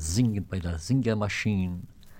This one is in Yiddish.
singen bei der Singermaschine.